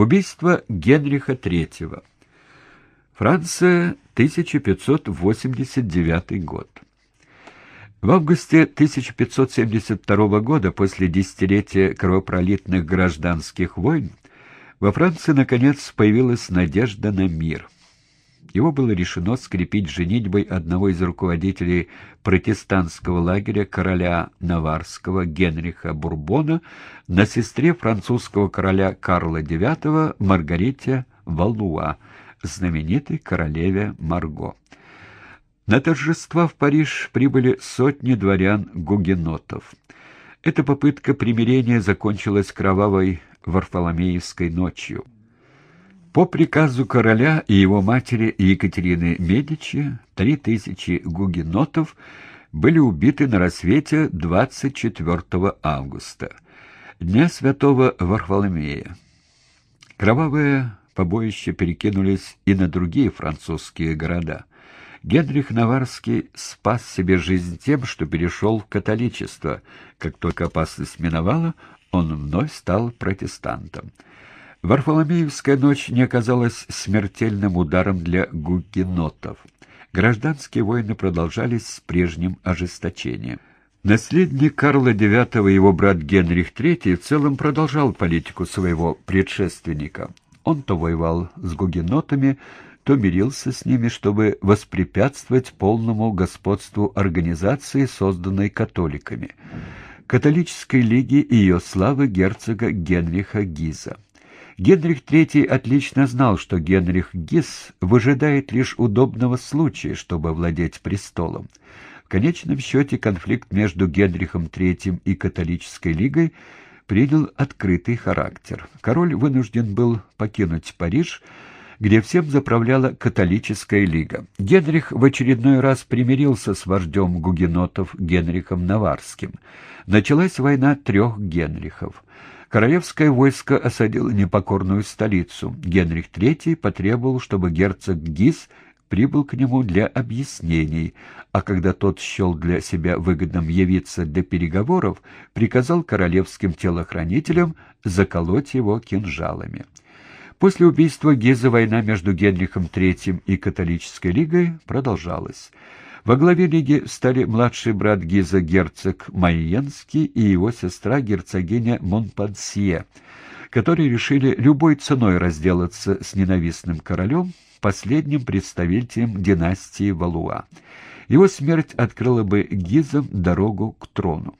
Убийство Генриха III. Франция, 1589 год. В августе 1572 года, после десятилетия кровопролитных гражданских войн, во Франции, наконец, появилась надежда на мир. Его было решено скрепить женитьбой одного из руководителей протестантского лагеря короля Наварского Генриха Бурбона на сестре французского короля Карла IX Маргарите Валуа, знаменитой королеве Марго. На торжества в Париж прибыли сотни дворян-гугенотов. Эта попытка примирения закончилась кровавой Варфоломеевской ночью. По приказу короля и его матери Екатерины Медичи три тысячи гугенотов были убиты на рассвете 24 августа, дня святого Варфоломея. Кровавые побоища перекинулись и на другие французские города. Генрих Наварский спас себе жизнь тем, что перешел в католичество. Как только опасность миновала, он вновь стал протестантом. Варфоломеевская ночь не оказалась смертельным ударом для гугенотов. Гражданские войны продолжались с прежним ожесточением. Наследник Карла IX и его брат Генрих III в целом продолжал политику своего предшественника. Он то воевал с гугенотами, то мирился с ними, чтобы воспрепятствовать полному господству организации, созданной католиками, католической лиги и ее славы герцога Генриха Гиза. Генрих III отлично знал, что Генрих Гиз выжидает лишь удобного случая, чтобы владеть престолом. В конечном счете конфликт между Генрихом III и католической лигой принял открытый характер. Король вынужден был покинуть Париж, где всем заправляла католическая лига. Генрих в очередной раз примирился с вождем гугенотов Генрихом Наварским. Началась война трех Генрихов. Королевское войско осадило непокорную столицу. Генрих III потребовал, чтобы герцог Гиз прибыл к нему для объяснений, а когда тот счел для себя выгодным явиться для переговоров, приказал королевским телохранителям заколоть его кинжалами. После убийства Гиза война между Генрихом III и католической лигой продолжалась. Во главе лиги стали младший брат Гиза герцог Майенский и его сестра герцогиня Монпансье, которые решили любой ценой разделаться с ненавистным королем, последним представителем династии Валуа. Его смерть открыла бы Гизам дорогу к трону.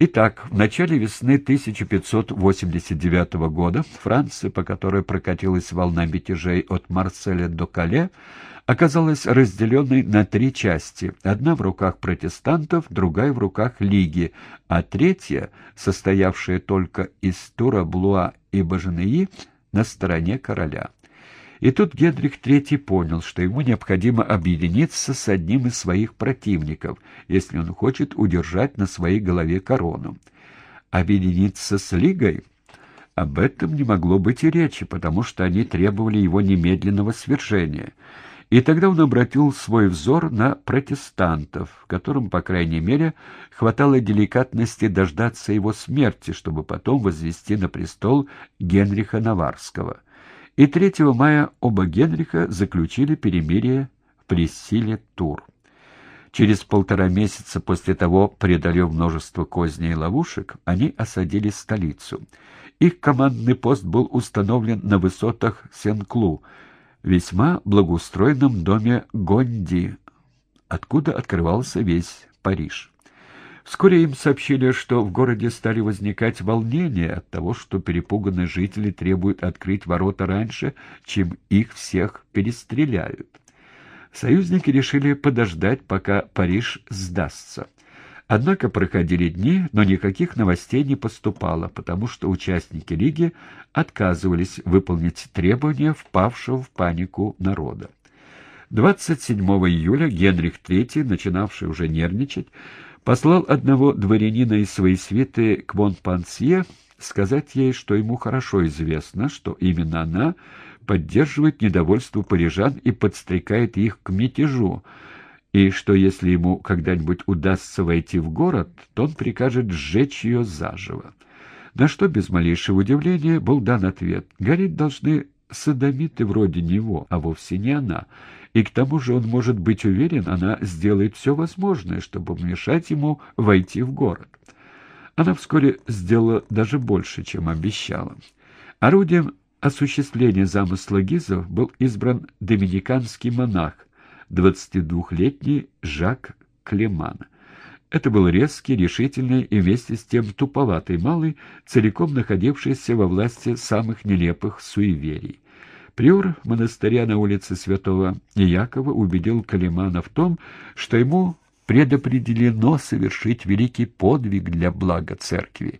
Итак, в начале весны 1589 года Франция, по которой прокатилась волна мятежей от Марселя до Кале, оказалась разделенной на три части. Одна в руках протестантов, другая в руках Лиги, а третья, состоявшая только из Тура, Блуа и Баженеи, на стороне короля. И тут Генрих III понял, что ему необходимо объединиться с одним из своих противников, если он хочет удержать на своей голове корону. Объединиться с Лигой? Об этом не могло быть и речи, потому что они требовали его немедленного свержения. И тогда он обратил свой взор на протестантов, которым, по крайней мере, хватало деликатности дождаться его смерти, чтобы потом возвести на престол Генриха Наварского и 3 мая оба Генриха заключили перемирие в Плессиле Тур. Через полтора месяца после того, преодолев множество козней и ловушек, они осадили столицу. Их командный пост был установлен на высотах Сен-Клу, весьма благоустроенном доме Гонди, откуда открывался весь Париж. Вскоре им сообщили, что в городе стали возникать волнения от того, что перепуганные жители требуют открыть ворота раньше, чем их всех перестреляют. Союзники решили подождать, пока Париж сдастся. Однако проходили дни, но никаких новостей не поступало, потому что участники Лиги отказывались выполнить требования впавшего в панику народа. 27 июля Генрих III, начинавший уже нервничать, послал одного дворянина из своей свиты к Монпансье сказать ей, что ему хорошо известно, что именно она поддерживает недовольство парижан и подстрекает их к мятежу, и что если ему когда-нибудь удастся войти в город, то он прикажет сжечь ее заживо. На что без малейшего удивления был дан ответ. Гореть должны садомиты вроде него, а вовсе не она. И к тому же он может быть уверен, она сделает все возможное, чтобы мешать ему войти в город. Она вскоре сделала даже больше, чем обещала. Орудием осуществления замысла Гизов был избран доминиканский монах, 22-летний Жак Клеман. Это был резкий, решительный и вместе с тем туповатый малый, целиком находившийся во власти самых нелепых суеверий. Приор монастыря на улице Святого Якова убедил Калимана в том, что ему предопределено совершить великий подвиг для блага церкви.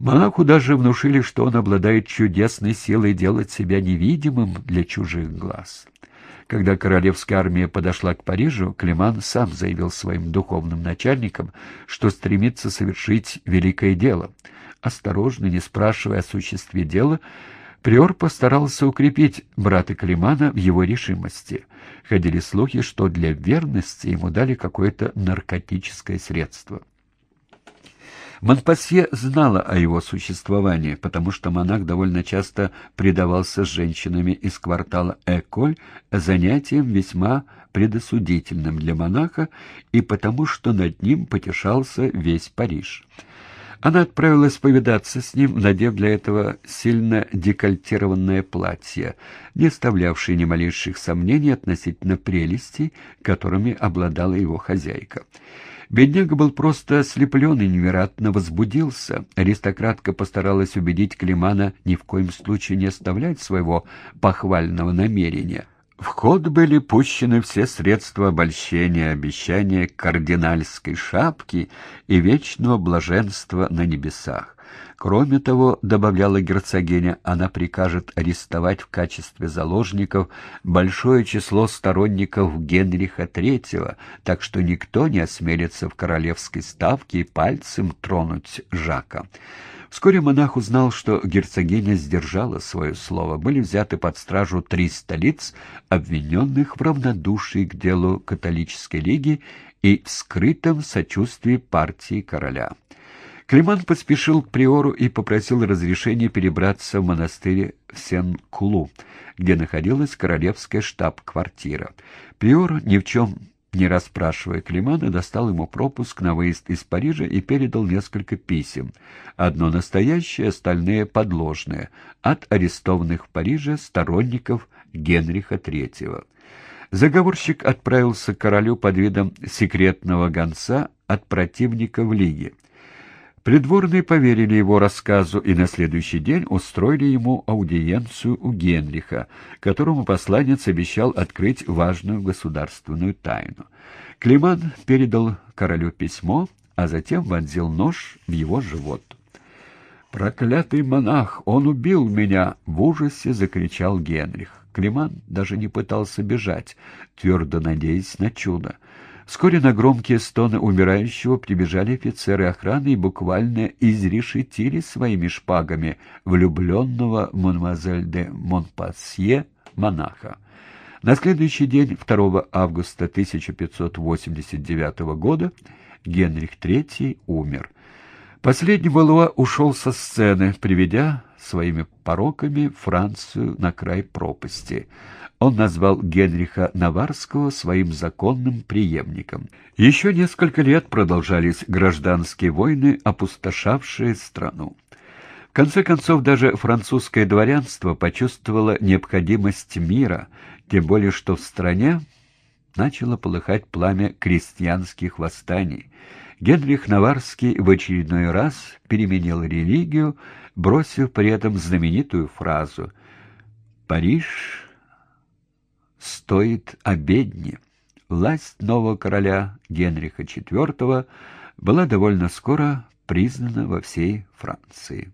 Монаху даже внушили, что он обладает чудесной силой делать себя невидимым для чужих глаз. Когда королевская армия подошла к Парижу, Климан сам заявил своим духовным начальникам, что стремится совершить великое дело. Осторожно, не спрашивая о существе дела, Приор постарался укрепить брата Климана в его решимости. Ходили слухи, что для верности ему дали какое-то наркотическое средство. Монпасье знала о его существовании, потому что монах довольно часто предавался с женщинами из квартала Эколь занятиям весьма предосудительным для монаха и потому что над ним потешался весь Париж. Она отправилась повидаться с ним, надев для этого сильно декольтированное платье, не оставлявшее ни малейших сомнений относительно прелестей, которыми обладала его хозяйка. Бедняга был просто ослеплен и невероятно возбудился. Аристократка постаралась убедить Климана ни в коем случае не оставлять своего похвального намерения. В ход были пущены все средства обольщения, обещания кардинальской шапки и вечного блаженства на небесах. Кроме того, добавляла герцогиня, она прикажет арестовать в качестве заложников большое число сторонников Генриха III, так что никто не осмелится в королевской ставке и пальцем тронуть Жака. Вскоре монах узнал, что герцогиня сдержала свое слово. Были взяты под стражу три столиц, обвиненных в равнодушии к делу католической лиги и в скрытом сочувствии партии короля. Климан поспешил к приору и попросил разрешения перебраться в монастырь в Сен-Кулу, где находилась королевская штаб-квартира. Приор, ни в чем не расспрашивая Климана, достал ему пропуск на выезд из Парижа и передал несколько писем. Одно настоящее, остальные подложные, от арестованных в Париже сторонников Генриха III. Заговорщик отправился к королю под видом секретного гонца от противников Лиги. Придворные поверили его рассказу и на следующий день устроили ему аудиенцию у Генриха, которому посланец обещал открыть важную государственную тайну. Климан передал королю письмо, а затем вонзил нож в его живот. «Проклятый монах! Он убил меня!» — в ужасе закричал Генрих. Климан даже не пытался бежать, твердо надеясь на чудо. Вскоре на громкие стоны умирающего прибежали офицеры охраны и буквально изрешетили своими шпагами влюбленного мадемуазель де Монпасье монаха. На следующий день, 2 августа 1589 года, Генрих III умер. Последний Валуа ушел со сцены, приведя своими пороками Францию на край пропасти. Он назвал Генриха Наварского своим законным преемником. Еще несколько лет продолжались гражданские войны, опустошавшие страну. В конце концов, даже французское дворянство почувствовало необходимость мира, тем более что в стране начало полыхать пламя крестьянских восстаний. Генрих Наварский в очередной раз переменил религию, бросив при этом знаменитую фразу «Париж стоит обедни». Власть нового короля Генриха IV была довольно скоро признана во всей Франции.